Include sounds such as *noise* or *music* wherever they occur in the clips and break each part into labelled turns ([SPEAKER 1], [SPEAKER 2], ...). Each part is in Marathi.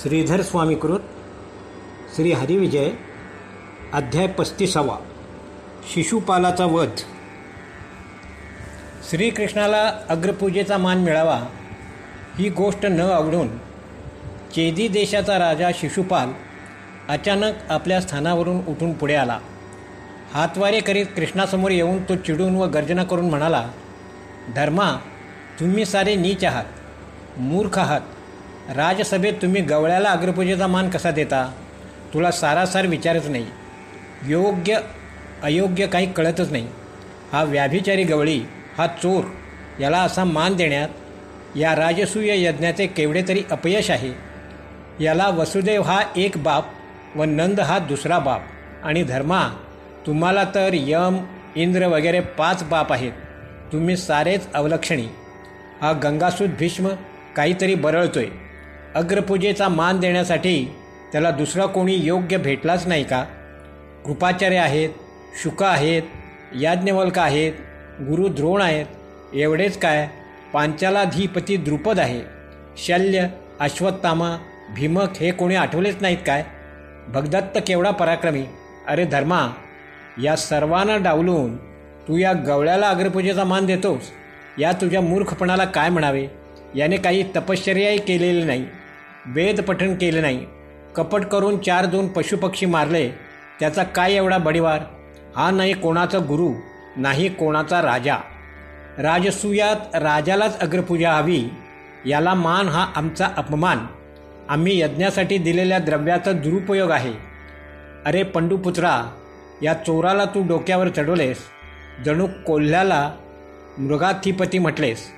[SPEAKER 1] श्रीधर स्वामीकृत श्री हरिविजय अध्याय पस्तीसावा शिशुपालाचा वध. श्रीकृष्णाला अग्रपूजेचा मान मिळावा ही गोष्ट न आवडून चेदी देशाचा राजा शिशुपाल अचानक आपल्या स्थानावरून उठून पुढे आला. हातवारे करीत कृष्णासमोर येऊन तो चिडून व गर्जना करून म्हणाला धर्मा तुम्ही सारे नीच आहात मूर्ख आहात राजसभेत तुम्ही गवळ्याला अग्रपूजेचा मान कसा देता? तुला सारासार विचारच नाही. योग्य अयोग्य काही कळतच नाही. हा व्याभिचारी गवळी हा चोर याला असा मान देण्यात या राजसूय यज्ञाचे केवढे तरी अपयश आहे. याला वसुदेव हा एक बाप व नंद हा दुसरा बाप आणि धर्मा तुम्हाला तर यम इंद्र वगैरे पाच बाप आहेत. तुम्ही सारेच अवलक्षणी. हा गंगासूत भीष्म काहीतरी बरळतोय. अग्रपूजेचा मान देण्यासाठी त्याला दुसरा कोणी योग्य भेटलाच नाही का? कृपाचार्य आहेत शुक आहेत याज्ञवल्क आहेत गुरु द्रोण आहेत एवढेच काय? पांचालाधिपती द्रुपद आहे. शल्य अश्वत्थामा भीमक हे कोणी आठवलेच नाहीत काय? भगदत्त केवढा पराक्रमी. अरे धर्मा या सर्वांना डावलून तू या गवळ्याला अग्रपूजेचा मान देतोस. या तुझ्या मूर्खपणाला काय म्हणावे? याने काही तपश्चर्याही केलेली नाही. वेद पठण केले नाही. कपट करून चार दोन पशुपक्षी मारले त्याचा काय एवढा बडीवार? हा नाही कोणाचा गुरु नाही कोणाचा राजा. राजसूयात राजालाच अग्रपूजा हवी याला मान हा आमचा अपमान. आम्ही यज्ञासाठी दिलेल्या द्रव्याचा दुरुपयोग आहे. अरे पंडुपुत्रा या चोराला तू डोक्यावर चढवलेस. जणू कोल्ह्याला मृगाधिपती म्हटलेस.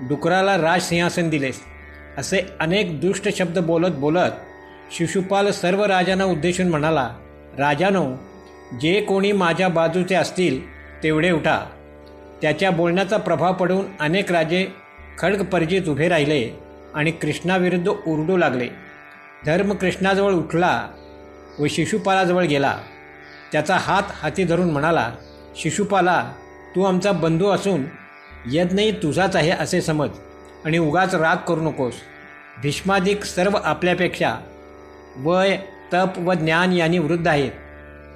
[SPEAKER 1] डुकराला राजसिंहासन दिलेस. असे अनेक दुष्ट शब्द बोलत बोलत शिशुपाल सर्व राजांना उद्देशून म्हणाला राजानो जे कोणी माझ्या बाजूचे असतील तेवढे उठा. त्याच्या बोलण्याचा प्रभाव पडून अनेक राजे खडगपर्जीत उभे राहिले आणि कृष्णाविरुद्ध उरडू लागले. धर्म कृष्णाजवळ उठला व शिशुपालाजवळ गेला. त्याचा हात हाती धरून म्हणाला शिशुपाला तू आमचा बंधू असून यज्ञही तुझाच आहे असे समज आणि उगाच राग करू नकोस. भीष्मादिक सर्व आपल्यापेक्षा वय तप व ज्ञान यांनी वृद्ध आहेत.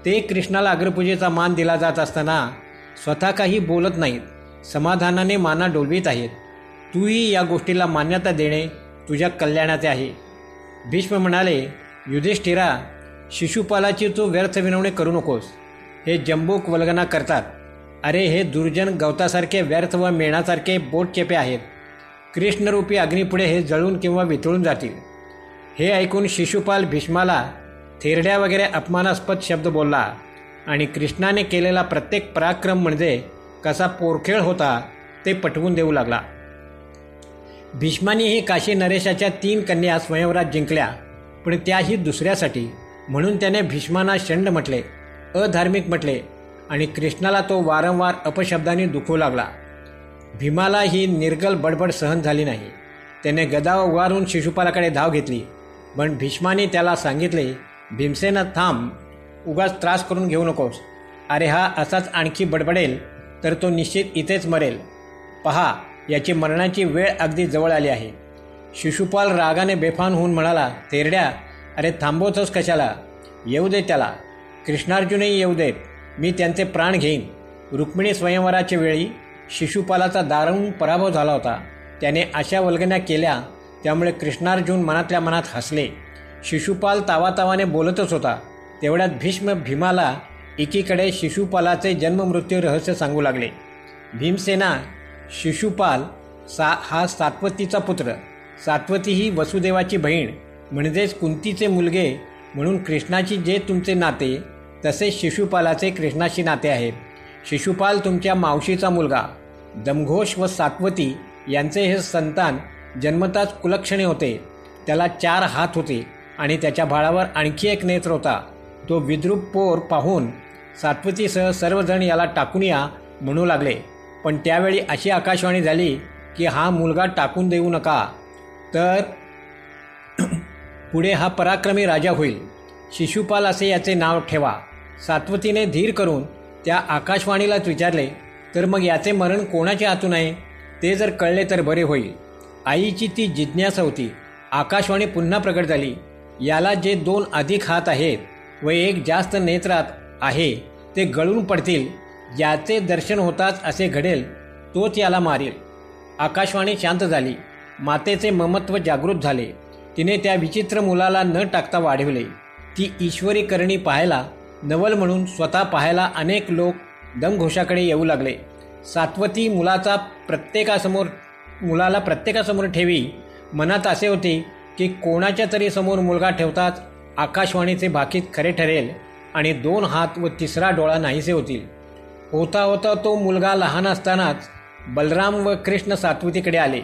[SPEAKER 1] ते कृष्णाला अग्रपूजेचा मान दिला जात असताना स्वतः काही बोलत नाहीत. समाधानाने माना डोलवीत आहेत. तूही या गोष्टीला मान्यता देणे तुझ्या कल्याणाचे आहे. भीष्म म्हणाले युधिष्ठिरा शिशुपालाची तू व्यर्थ विनवणे करू नकोस. हे जंबूक वल्गना करतात. अरे हे दुर्जन गवतासारखे व्यर्थ व मेणासारखे बोटचेपे आहेत. कृष्णरूपी अग्निपुढे हे जळून किंवा वितळून जातील. हे ऐकून शिशुपाल भीष्माला थेरड्या वगैरे अपमानास्पद शब्द बोलला आणि कृष्णाने केलेला प्रत्येक पराक्रम म्हणजे कसा पोरखेळ होता ते पटवून देऊ लागला. भीष्मानेही काशी नरेशाच्या तीन कन्या स्वयंवरात जिंकल्या पण त्याही दुसऱ्यासाठी. म्हणून त्याने भीष्माना शंड म्हटले अधार्मिक म्हटले आणि कृष्णाला तो वारंवार अपशब्दाने दुखू लागला. भीमाला ही निर्गल बडबड सहन झाली नाही. त्याने गदा उगारून शिशुपालाकडे धाव घेतली. पण भीष्माने त्याला सांगितले भीमसेना थांब. उगाच त्रास करून घेऊ नकोस. अरे हा असाच आणखी बडबडेल तर तो निश्चित इथेच मरेल. पहा याची मरणाची वेळ अगदी जवळ आली आहे. शिशुपाल रागाने बेफान होऊन म्हणाला तेरड्या अरे थांबवतोस कशाला? येऊ दे त्याला. कृष्णार्जुनही येऊ देत. मी त्यांचे प्राण घेईन. रुक्मिणी स्वयंवराच्या वेळी शिशुपालाचा दारुण पराभव झाला होता. त्याने अशा वल्गण्या केल्या त्यामुळे कृष्णार्जुन मनातल्या मनात हसले. शिशुपाल तावातावाने बोलतच होता. तेवढ्यात भीष्म भीमाला एकीकडे शिशुपालाचे जन्ममृत्यू रहस्य सांगू लागले. भीमसेना शिशुपाल सा हा सात्वतीचा पुत्र. सात्वती ही वसुदेवाची बहीण म्हणजेच कुंतीचे मुलगे म्हणून कृष्णाची जे तुमचे नाते तसेच शिशुपालाचे कृष्णाशी नाते आहेत. शिशुपाल तुमच्या मावशीचा मुलगा. दमघोष व सात्वती यांचे हे संतान जन्मताच कुलक्षणे होते. त्याला चार हात होते आणि त्याच्या बाळावर आणखी एक नेत्र होता. तो विद्रूप पोर पाहून सात्वतीसह सर्वजण याला टाकून या म्हणू लागले. पण त्यावेळी अशी आकाशवाणी झाली की हा मुलगा टाकून देऊ नका. तर *clears throat* पुढे हा पराक्रमी राजा होईल. शिशुपाल असे याचे नाव ठेवा. सात्वतीने धीर करून त्या आकाशवाणीलाच विचारले तर मग याचे मरण कोणाच्या हातून आहे? ते जर कळले तर बरे होईल. आईची ती जिज्ञासा होती. आकाशवाणी पुन्हा प्रकट झाली. याला जे दोन अधिक हात आहेत व एक जास्त नेत्रात आहे ते गळून पडतील. याचे दर्शन होताच असे घडेल तोच याला मारेल. आकाशवाणी शांत झाली. मातेचे ममत्व जागृत झाले. तिने त्या विचित्र मुलाला न टाकता वाढविले. ती ईश्वरी करणी पाहायला नवल म्हणून स्वतः पाहायला अनेक लोक दमघोषाकडे येऊ लागले. सात्वती मुलाचा प्रत्येकासमोर मुलाला प्रत्येकासमोर ठेवी मनात असे होते की कोणाच्या तरी समोर मुलगा ठेवताच आकाशवाणीचे भाकीत खरे ठरेल आणि दोन हात व तिसरा डोळा नाहीसे होतील. होता होता तो मुलगा लहान असतानाच बलराम व कृष्ण सात्वतीकडे आले.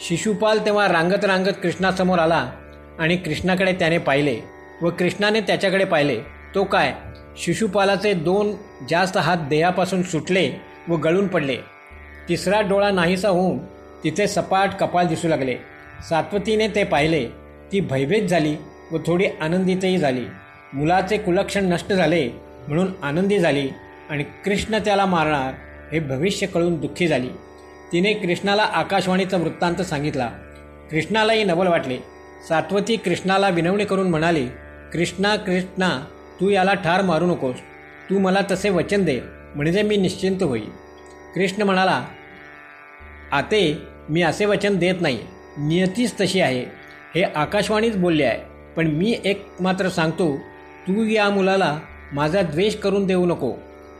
[SPEAKER 1] शिशुपाल तेव्हा रांगत रांगत कृष्णासमोर आला आणि कृष्णाकडे त्याने पाहिले व कृष्णाने त्याच्याकडे पाहिले. तो काय? शिशुपालाचे दोन जास्त हात देहापासून सुटले व गळून पडले. तिसरा डोळा नाहीसा होऊन तिथे सपाट कपाळ दिसू लागले. सात्वतीने ते पाहिले ती भयभीत झाली व थोडी आनंदितही झाली. मुलाचे कुलक्षण नष्ट झाले म्हणून आनंदी झाली आणि कृष्ण त्याला मारणार हे भविष्य कळून दुःखी झाली. तिने कृष्णाला आकाशवाणीचा वृत्तांत सांगितला. कृष्णालाही नवल वाटले. सात्वती कृष्णाला विनवणी करून म्हणाली कृष्णा कृष्णा तू याला ठार मारू नकोस. तू मला तसे वचन दे म्हणजे मी निश्चिंत होईल. कृष्ण म्हणाला आते मी असे वचन देत नाही. नियतीच तशी आहे. हे आकाशवाणीच बोलले आहे. पण मी एक मात्र सांगतो तू या मुलाला माझा द्वेष करून देऊ नको.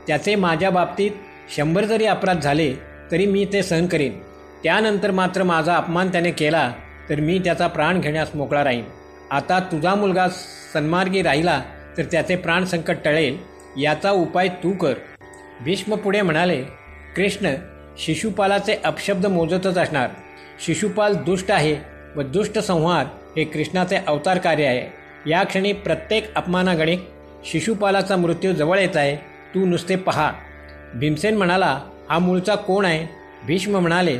[SPEAKER 1] त्याचे माझ्या बाबतीत शंभर जरी अपराध झाले तरी मी ते सहन करीन. त्यानंतर मात्र माझा अपमान त्याने केला तर मी त्याचा प्राण घेण्यास मोकळा राहीन. आता तुझा मुलगा सन्मार्गी राहिला तर त्याचे प्राणसंकट टळेल याचा उपाय तू कर. भीष्म पुढे म्हणाले कृष्ण शिशुपालाचे अपशब्द मोजतच असणार. शिशुपाल दुष्ट आहे व दुष्ट संहार हे कृष्णाचे अवतार कार्य आहे. या क्षणी प्रत्येक अपमानागणिक शिशुपालाचा मृत्यू जवळ येत आहे. तू नुसते पहा. भीमसेन म्हणाला हा मूळचा कोण आहे? भीष्म म्हणाले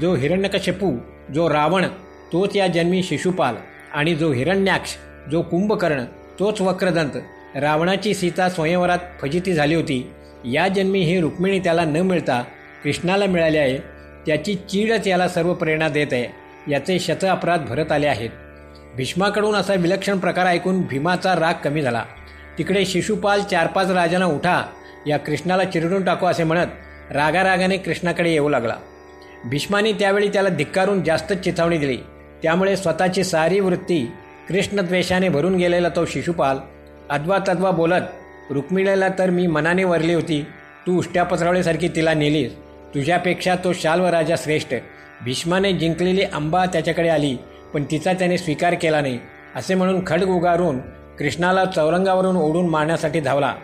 [SPEAKER 1] जो हिरण्यकशपू जो रावण तोच या जन्मी शिशुपाल आणि जो हिरण्याक्ष जो कुंभकर्ण तोच वक्रदंत. रावणाची सीता स्वयंवरात फजिती झाली होती. या जन्मी ही रुक्मिणी त्याला न मिळता कृष्णाला मिळाली आहे. त्याची चीडच याला सर्व प्रेरणा देत आहे. याचे शत अपराध भरत आले आहेत. भीष्माकडून असा विलक्षण प्रकार ऐकून भीमाचा राग कमी झाला. तिकडे शिशुपाल चार पाच राजांना उठा. या कृष्णाला चिरडून टाकू असे म्हणत रागारागाने कृष्णाकडे येऊ लागला. भीष्माने त्यावेळी त्याला धिक्कारून जास्तच चिथावणी दिली. त्यामुळे स्वतःची सारी वृत्ती कृष्णद्वेषाने भरून गेलेला तो शिशुपाल अद्वा तद्वा बोलत रुक्मिणीला तर मी मनाने वरली होती. तू उष्ट्या पसरवल्यासारखी तिला नेलीस. तुझ्यापेक्षा तो शाल्व राजा श्रेष्ठ. भीष्माने जिंकलेली अंबा त्याच्याकडे आली पण तिचा त्याने स्वीकार केला नाही. असे म्हणून खडग उगारून कृष्णाला चौरंगावरून ओढून मारण्यासाठी धावला.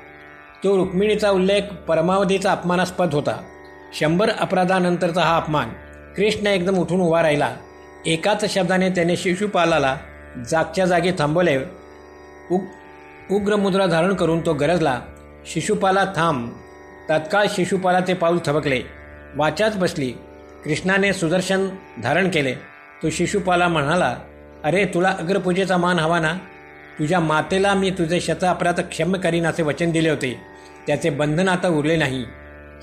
[SPEAKER 1] तो रुक्मिणीचा उल्लेख परमावधीचा अपमानास्पद होता. शंभर अपराधानंतरचा हा अपमान. कृष्ण एकदम उठून उभा राहिला. एकाच शब्दाने त्याने शिशुपालाला जागच्या जागी थांबवले. उग उग्र मुद्रा धारण करून तो गरजला. शिशुपाला थांब. तत्काळ शिशुपालाचे पाऊल थबकले. वाचाच बसली. कृष्णाने सुदर्शन धारण केले. तो शिशुपाला म्हणाला अरे तुला अग्रपूजेचा मान हवा ना? तुझ्या मातेला मी तुझे शत अपराध क्षम्य करीन असे वचन दिले होते. त्याचे बंधन आता उरले नाही.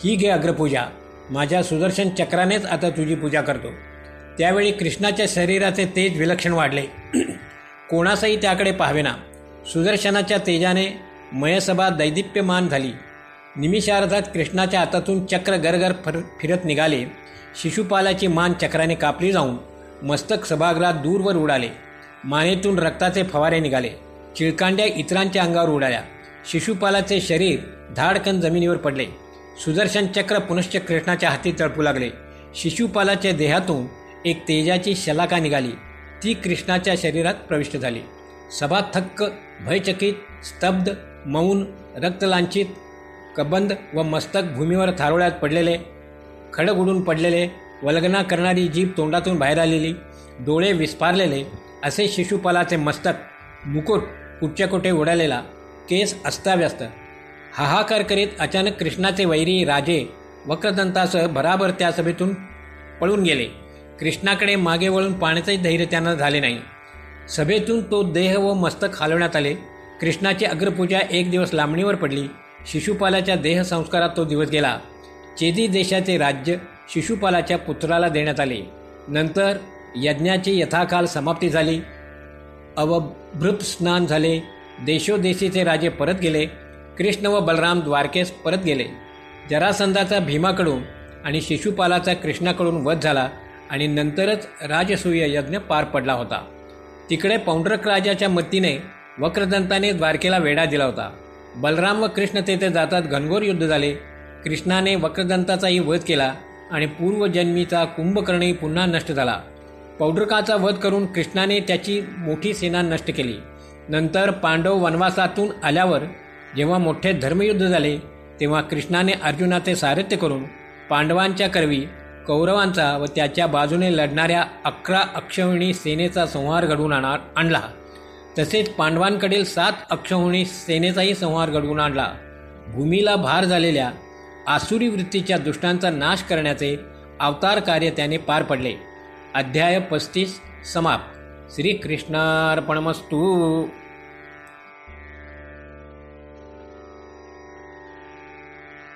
[SPEAKER 1] ही घे अग्रपूजा. माझ्या सुदर्शन चक्रानेच आता तुझी पूजा करतो. त्यावेळी कृष्णाच्या शरीराचे तेज विलक्षण वाढले. कोणासही त्याकडे पाहावेना. सुदर्शनाच्या तेजाने मयसभा दैदिप्यमान झाली. निमिषार्धात कृष्णाच्या हातातून चक्र गरगर फर फिरत निघाले. शिशुपालाची मान चक्राने कापली जाऊन मस्तक सभागृहात दूरवर उडाले. मानेतून रक्ताचे फवारे निघाले. चिळकांड्या इतरांच्या अंगावर उडाल्या. शिशुपालाचे शरीर धाडकन जमिनीवर पडले. सुदर्शन चक्र पुनश्च कृष्णाच्या हाती तळपू लागले. शिशुपालाच्या देहातून एक तेजाची शलाका निघाली. ती कृष्णाच्या शरीरात प्रविष्ट झाली. सभा थक्क भयचकित स्तब्ध मौन रक्तलांचित कबंद व मस्तक भूमीवर थारोळ्यात पडलेले खडग उडून पडलेले वल्गना करणारी जीभ तोंडातून बाहेर आलेली डोळे विस्फारलेले असे शिशुपालाचे मस्तक मुकुट कुठच्या कुठे उडालेला केस अस्ताव्यस्त. हाहाकार करीत अचानक कृष्णाचे वैरी राजे वक्रदंतासह भराभर त्या सभेतून पळून गेले. कृष्णाकडे मागे वळून पाहण्याचंही धैर्य त्यांना झाले नाही. सभेतून तो देह व मस्तक हलवण्यात आले. कृष्णाची अग्रपूजा एक दिवस लांबणीवर पडली. शिशुपालाच्या देहसंस्कारात तो दिवस गेला. चेदी देशाचे राज्य शिशुपालाच्या पुत्राला देण्यात आले. नंतर यज्ञाची यथाकाल समाप्ती झाली. अवभृत स्नान झाले. देशोदेशीचे राजे परत गेले. कृष्ण व बलराम द्वारकेस परत गेले. जरासंधाचा भीमाकडून आणि शिशुपालाचा कृष्णाकडून वध झाला. आणि नंतरच राजसूय यज्ञ पार पडला होता. तिकडे पौंड्रक राजाच्या मतीने वक्रदंताने द्वारकेला वेढा दिला होता. बलराम व कृष्ण तेथे जातात घनघोर युद्ध झाले. कृष्णाने वक्रदंताचाही वध केला आणि पूर्वजन्मीचा कुंभकर्णही पुन्हा नष्ट झाला. पौडरकाचा वध करून कृष्णाने त्याची मोठी सेना नष्ट केली. नंतर पांडव वनवासातून आल्यावर जेव्हा मोठे धर्मयुद्ध झाले तेव्हा कृष्णाने अर्जुनाचे सारथ्य करून पांडवांच्या करवी कौरवांचा व त्याच्या बाजूने लढणाऱ्या अकरा अक्षौहिणी सेनेचा संहार घडवून आणा आणला. तसेच पांडवांकडील सात अक्षहुणी सेनेचाही संहार घडवून आणला. भूमीला भार झालेल्या आसुरी वृत्तीच्या दुष्टांचा नाश करण्याचे अवतार कार्य त्याने पार पडले. अध्याय पस्तीस समाप्त. श्रीकृष्णार्पणमस्तू.